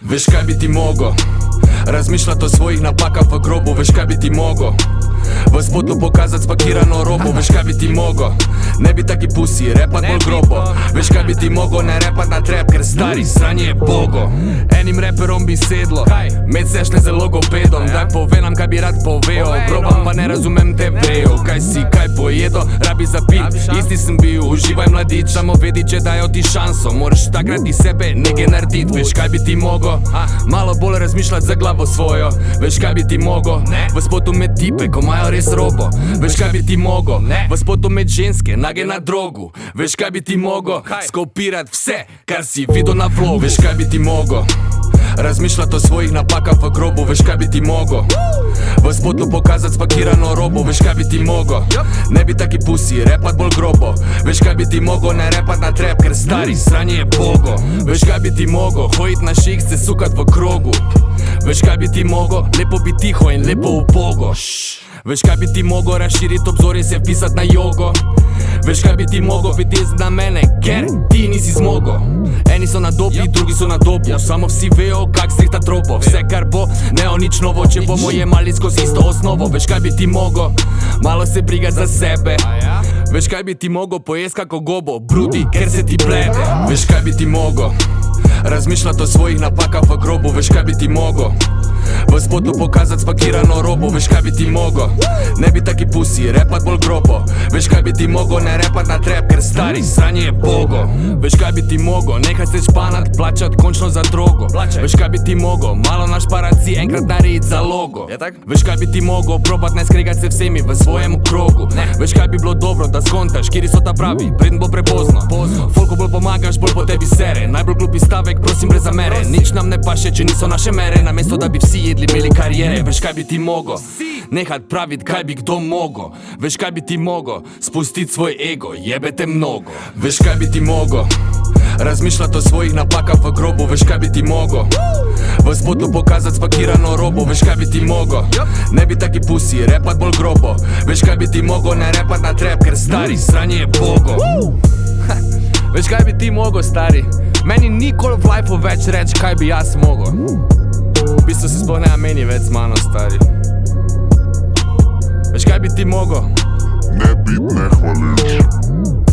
Veš kaj bi ti mogo Razmišljati o svojih napakah v grobu Veš kaj bi ti mogo V spotu pokazati spakirano robo Veš kaj bi ti mogo Ne bi taki pusi, repat bolj grobo. Veš kaj bi ti mogo, ne repat na trep Ker stari sranje je bogo. Enim reperom bi sedlo Med sešle z logopedom. Daj pove nam kaj bi rad povedal. Probam pa ne razumem te vejo. Kaj si, kaj rabi zapit Isti sem bil, uživaj mladič Samo vedi, če dajo ti šanso. Moraš takrat iz sebe nekaj naredit Veš kaj bi ti mogo Malo bolj razmišljati za glavo svojo. Veš kaj bi ti mogo V spotu med tipe, ko imajo res robo. Veš kaj bi ti mogo V spotu med ženske, nage na drogu. Veš kaj bi ti mogo Skopirat vse, kar si videl na vlogu. Veš kaj bi ti mogo Razmišljati o svojih napakah v grobu, veš kaj bi ti mogo V spotu pokazati spakirano robo, veš kaj bi ti mogo Ne bi taki pusi, repat bolj grobo. Veš kaj bi ti mogo, ne repat na trep, ker stari sranje je bogo Veš kaj bi ti mogo, hojit na šik, se sukat v krogu. Veš kaj bi ti mogo, lepo bi tiho in lepo upogo Veš kaj bi ti mogo, razširiti obzor in se vpisat na jogo Veš kaj bi ti mogo biti na mene, ker ti nisi zmogo Eni so na dobi, drugi so na dobu. Samo vsi vejo, kak strihta tropo Vse kar bo, ne o nič novo. Če bomo jemali skozi isto osnovo. Veš kaj bi ti mogo, malo se briga za sebe. Veš kaj bi ti mogo, pojest kako gobo. Brudi, ker se ti blede Veš kaj bi ti mogo Razmišljati o svojih napakah v grobu. Veš kaj bi ti mogo V spotu pokazati spakirano robo Veš kaj bi ti mogo? Ne bi taki pusi, repat bolj grobo. Veš kaj bi ti mogo, ne repat na trep Ker stari sranje je bogo Veš kaj bi ti mogo, nekaj se španat Plačat končno za drogo Veš kaj bi ti mogo, malo našparat si Enkrat naredit za logo. Veš kaj bi ti mogo, probat ne skregat se vsemi V svojem krogu. Veš kaj bi bilo dobro, da skontaš? Kiri so ta pravi, preden bo prepozno. Folko bolj pomagaš, bolj po tebi sere. Najbolj glupi stavek, prosim brez zamere. Nič nam ne paše, če niso naše mere. Namesto da bi vsi jedli, imeli karijere Veš kaj bi ti mogo Nehat pravit kaj bi kdo mogo Veš kaj bi ti mogo Spustit svoj ego, jebete mnogo. Veš kaj bi ti mogo Razmišljati o svojih napakah v grobu Veš kaj bi ti mogo V spotu pokazati spakirano robo Veš kaj bi ti mogo Ne bi taki pusi, repat bolj grobo. Veš kaj bi ti mogo, ne repat na trep Ker stari sranje je bogo Veš kaj bi ti mogo, stari? Meni nikoli v lifeu več reč, kaj bi jaz mogo V bistvu se sploh ne meni več z mano, stari ti mogo. Ne bit ne hvalim